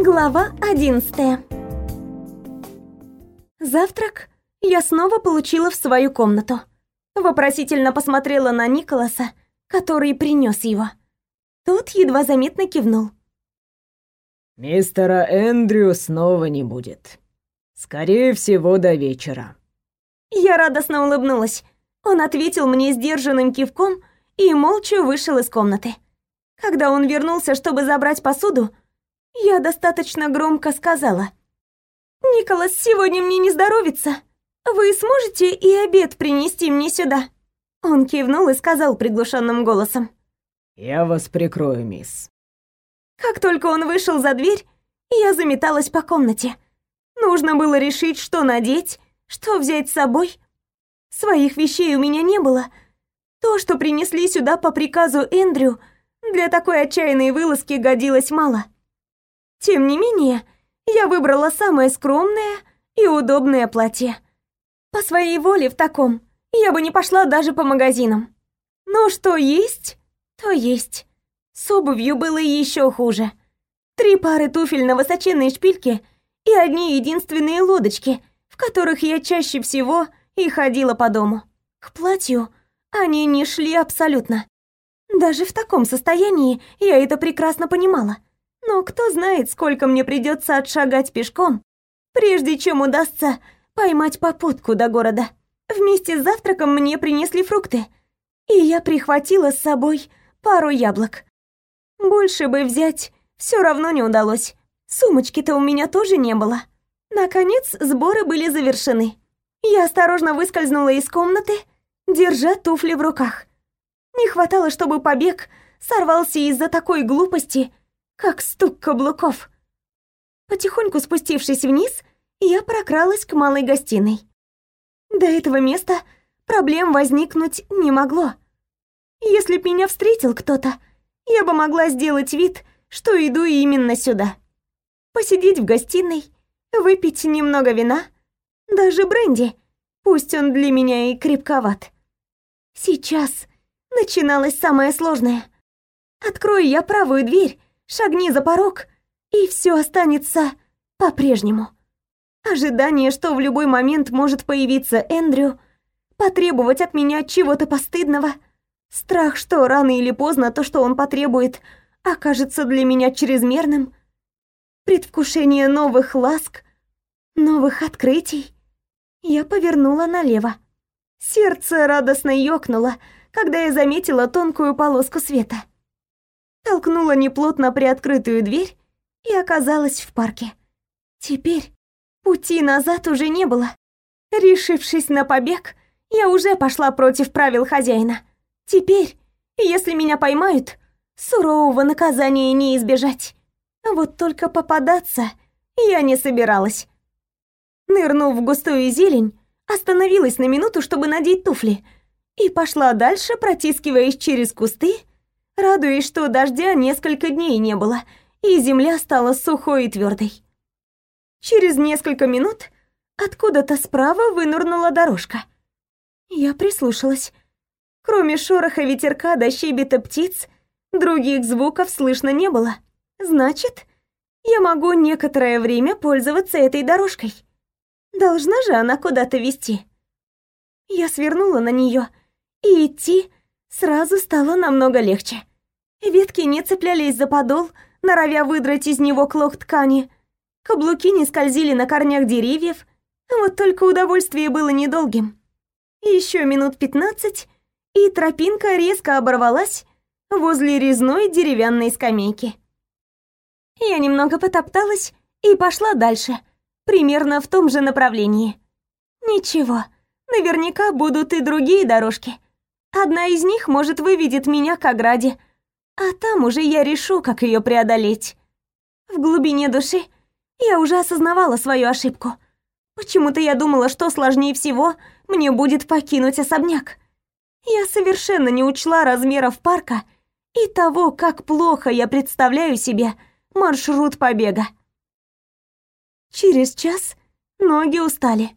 Глава 11 Завтрак я снова получила в свою комнату. Вопросительно посмотрела на Николаса, который принес его. Тот едва заметно кивнул. «Мистера Эндрю снова не будет. Скорее всего, до вечера». Я радостно улыбнулась. Он ответил мне сдержанным кивком и молча вышел из комнаты. Когда он вернулся, чтобы забрать посуду, я достаточно громко сказала. «Николас, сегодня мне не здоровится. Вы сможете и обед принести мне сюда?» Он кивнул и сказал приглушенным голосом. «Я вас прикрою, мисс». Как только он вышел за дверь, я заметалась по комнате. Нужно было решить, что надеть, что взять с собой. Своих вещей у меня не было. То, что принесли сюда по приказу Эндрю, для такой отчаянной вылазки годилось мало. Тем не менее, я выбрала самое скромное и удобное платье. По своей воле в таком я бы не пошла даже по магазинам. Но что есть, то есть. С обувью было еще хуже. Три пары туфель на высоченной шпильке и одни единственные лодочки, в которых я чаще всего и ходила по дому. К платью они не шли абсолютно. Даже в таком состоянии я это прекрасно понимала. Но кто знает, сколько мне придется отшагать пешком, прежде чем удастся поймать попутку до города. Вместе с завтраком мне принесли фрукты, и я прихватила с собой пару яблок. Больше бы взять все равно не удалось. Сумочки-то у меня тоже не было. Наконец, сборы были завершены. Я осторожно выскользнула из комнаты, держа туфли в руках. Не хватало, чтобы побег сорвался из-за такой глупости, как стук каблуков. Потихоньку спустившись вниз, я прокралась к малой гостиной. До этого места проблем возникнуть не могло. Если б меня встретил кто-то, я бы могла сделать вид, что иду именно сюда. Посидеть в гостиной, выпить немного вина, даже бренди, пусть он для меня и крепковат. Сейчас начиналось самое сложное. Открою я правую дверь, шагни за порог, и все останется по-прежнему. Ожидание, что в любой момент может появиться Эндрю, потребовать от меня чего-то постыдного, страх, что рано или поздно то, что он потребует, окажется для меня чрезмерным, предвкушение новых ласк, новых открытий. Я повернула налево. Сердце радостно ёкнуло, когда я заметила тонкую полоску света. Толкнула неплотно приоткрытую дверь и оказалась в парке. Теперь пути назад уже не было. Решившись на побег, я уже пошла против правил хозяина. Теперь, если меня поймают, сурового наказания не избежать. Вот только попадаться я не собиралась. Нырнув в густую зелень, остановилась на минуту, чтобы надеть туфли — и пошла дальше, протискиваясь через кусты, радуясь, что дождя несколько дней не было, и земля стала сухой и твердой. Через несколько минут откуда-то справа вынырнула дорожка. Я прислушалась. Кроме шороха ветерка до щебета птиц, других звуков слышно не было. Значит, я могу некоторое время пользоваться этой дорожкой. Должна же она куда-то вести. Я свернула на нее и идти сразу стало намного легче. Ветки не цеплялись за подол, норовя выдрать из него клок ткани. Каблуки не скользили на корнях деревьев, вот только удовольствие было недолгим. Еще минут пятнадцать, и тропинка резко оборвалась возле резной деревянной скамейки. Я немного потопталась и пошла дальше, примерно в том же направлении. Ничего, наверняка будут и другие дорожки — Одна из них, может, выведет меня к ограде, а там уже я решу, как ее преодолеть. В глубине души я уже осознавала свою ошибку. Почему-то я думала, что сложнее всего мне будет покинуть особняк. Я совершенно не учла размеров парка и того, как плохо я представляю себе маршрут побега. Через час ноги устали.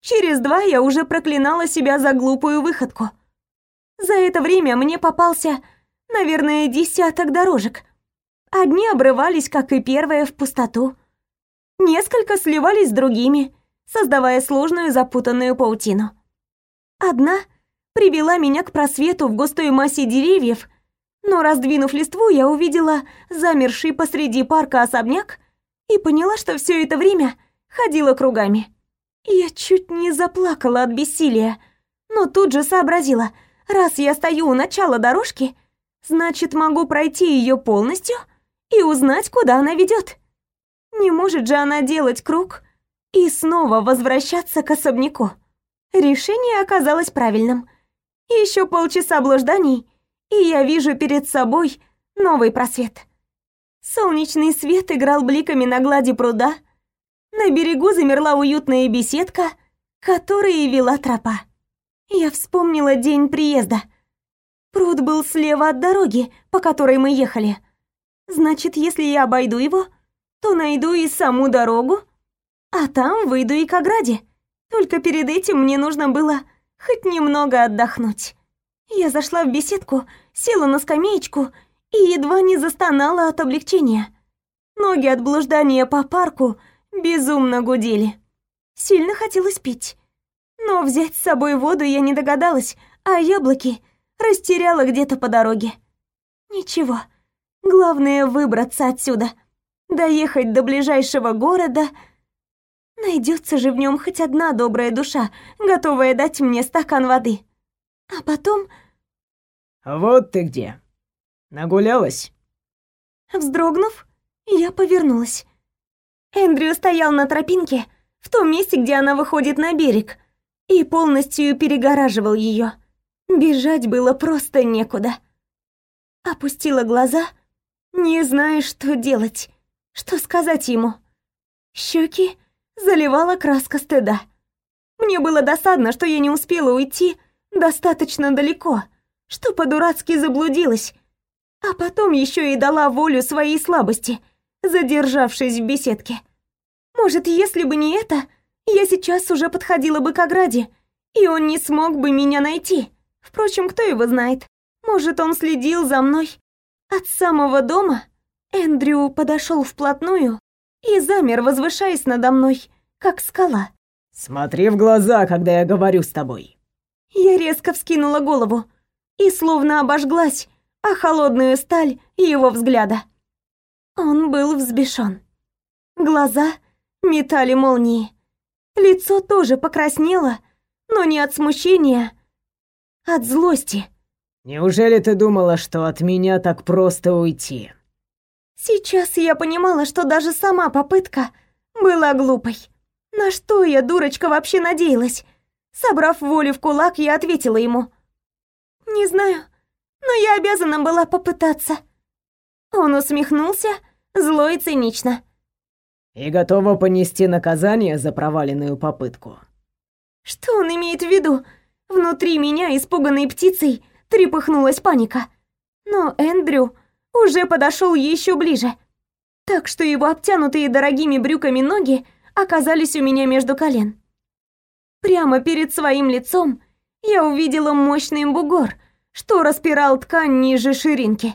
Через два я уже проклинала себя за глупую выходку — за это время мне попался, наверное, десяток дорожек. Одни обрывались, как и первые, в пустоту. Несколько сливались с другими, создавая сложную запутанную паутину. Одна привела меня к просвету в густой массе деревьев, но раздвинув листву, я увидела замерший посреди парка особняк и поняла, что все это время ходила кругами. Я чуть не заплакала от бессилия, но тут же сообразила, раз я стою у начала дорожки, значит, могу пройти ее полностью и узнать, куда она ведет. Не может же она делать круг и снова возвращаться к особняку. Решение оказалось правильным. Еще полчаса блужданий, и я вижу перед собой новый просвет. Солнечный свет играл бликами на глади пруда, на берегу замерла уютная беседка, которой вела тропа. Я вспомнила день приезда. Пруд был слева от дороги, по которой мы ехали. Значит, если я обойду его, то найду и саму дорогу, а там выйду и к ограде. Только перед этим мне нужно было хоть немного отдохнуть. Я зашла в беседку, села на скамеечку и едва не застонала от облегчения. Ноги от блуждания по парку безумно гудели. Сильно хотелось пить. Но взять с собой воду я не догадалась, а яблоки растеряла где-то по дороге. Ничего, главное выбраться отсюда, доехать до ближайшего города. Найдется же в нем хоть одна добрая душа, готовая дать мне стакан воды. А потом... «Вот ты где. Нагулялась?» Вздрогнув, я повернулась. Эндрю стоял на тропинке, в том месте, где она выходит на берег, и полностью перегораживал ее. Бежать было просто некуда. Опустила глаза, не зная, что делать, что сказать ему. Щеки заливала краска стыда. Мне было досадно, что я не успела уйти достаточно далеко, что по-дурацки заблудилась, а потом еще и дала волю своей слабости, задержавшись в беседке. Может, если бы не это, я сейчас уже подходила бы к ограде, и он не смог бы меня найти. Впрочем, кто его знает? Может, он следил за мной от самого дома? Эндрю подошел вплотную и замер, возвышаясь надо мной, как скала. «Смотри в глаза, когда я говорю с тобой». Я резко вскинула голову и словно обожглась о холодную сталь его взгляда. Он был взбешен. Глаза метали молнии. Лицо тоже покраснело, но не от смущения, от злости. «Неужели ты думала, что от меня так просто уйти?» Сейчас я понимала, что даже сама попытка была глупой. На что я, дурочка, вообще надеялась? Собрав волю в кулак, я ответила ему. «Не знаю, но я обязана была попытаться». Он усмехнулся, зло и цинично. «И готова понести наказание за проваленную попытку». Что он имеет в виду? Внутри меня, испуганной птицей, трепыхнулась паника. Но Эндрю уже подошел еще ближе, так что его обтянутые дорогими брюками ноги оказались у меня между колен. Прямо перед своим лицом я увидела мощный бугор, что распирал ткань ниже ширинки.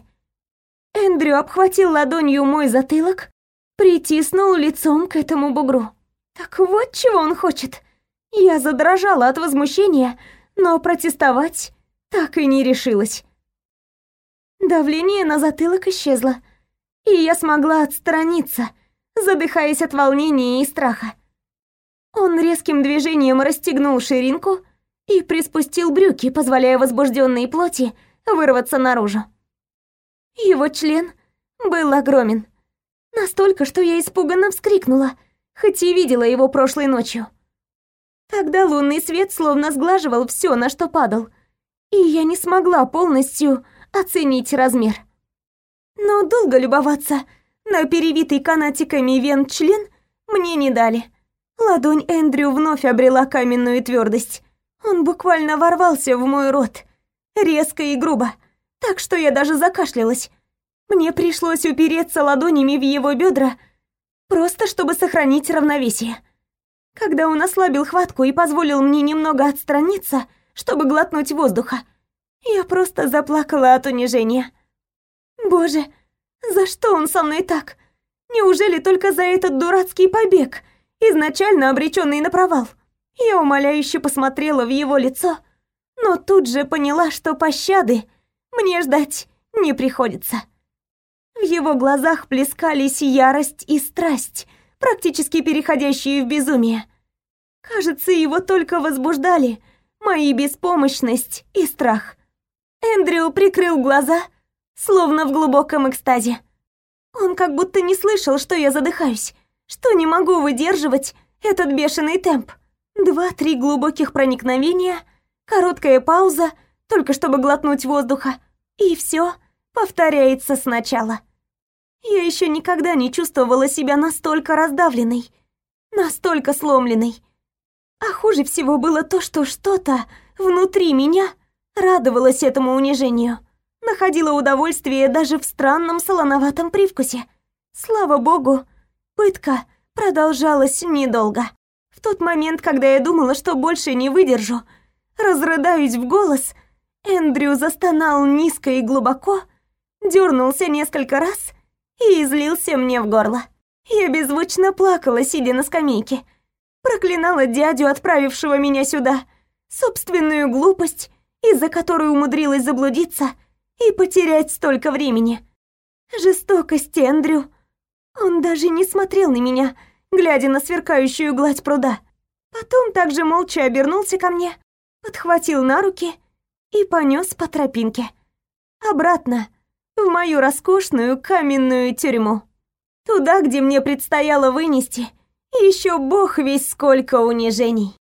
Эндрю обхватил ладонью мой затылок, притиснул лицом к этому бугру. Так вот чего он хочет. Я задрожала от возмущения, но протестовать так и не решилась. Давление на затылок исчезло, и я смогла отстраниться, задыхаясь от волнения и страха. Он резким движением расстегнул ширинку и приспустил брюки, позволяя возбужденной плоти вырваться наружу. Его член был огромен. Настолько, что я испуганно вскрикнула, хоть и видела его прошлой ночью. Тогда лунный свет словно сглаживал все, на что падал, и я не смогла полностью оценить размер. Но долго любоваться на перевитый канатиками вен член мне не дали. Ладонь Эндрю вновь обрела каменную твердость. Он буквально ворвался в мой рот, резко и грубо, так что я даже закашлялась. Мне пришлось упереться ладонями в его бедра, просто чтобы сохранить равновесие. Когда он ослабил хватку и позволил мне немного отстраниться, чтобы глотнуть воздуха, я просто заплакала от унижения. Боже, За что он со мной так? Неужели только за этот дурацкий побег, изначально обреченный на провал? Я умоляюще посмотрела в его лицо, но тут же поняла, что пощады мне ждать не приходится. В его глазах плескались ярость и страсть, практически переходящие в безумие. Кажется, его только возбуждали мои беспомощность и страх. Эндрю прикрыл глаза, словно в глубоком экстазе. Он как будто не слышал, что я задыхаюсь, что не могу выдерживать этот бешеный темп. Два-три глубоких проникновения, короткая пауза, только чтобы глотнуть воздуха, и все повторяется сначала. Я еще никогда не чувствовала себя настолько раздавленной, настолько сломленной. А хуже всего было то, что что-то внутри меня радовалось этому унижению, находило удовольствие даже в странном солоноватом привкусе. Слава богу, пытка продолжалась недолго. В тот момент, когда я думала, что больше не выдержу, разрыдаюсь в голос, Эндрю застонал низко и глубоко, дернулся несколько раз и излился мне в горло. Я беззвучно плакала, сидя на скамейке. Проклинала дядю, отправившего меня сюда, собственную глупость, из-за которой умудрилась заблудиться и потерять столько времени. Жестокость Эндрю. Он даже не смотрел на меня, глядя на сверкающую гладь пруда. Потом также молча обернулся ко мне, подхватил на руки и понес по тропинке. Обратно, в мою роскошную каменную тюрьму. Туда, где мне предстояло вынести еще бог весь сколько унижений.